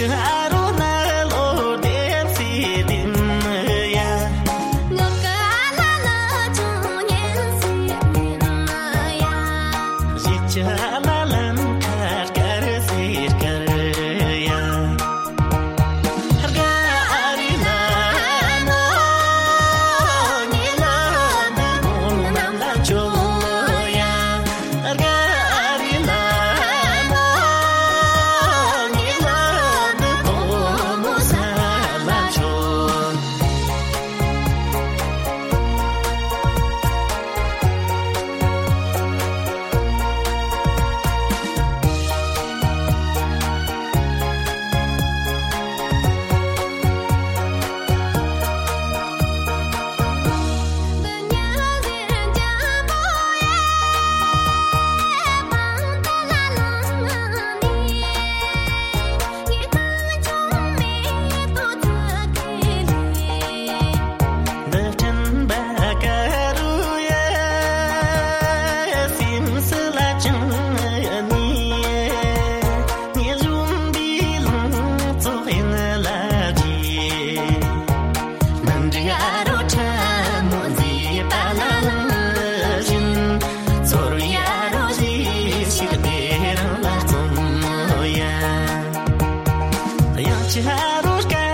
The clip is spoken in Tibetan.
good. lados que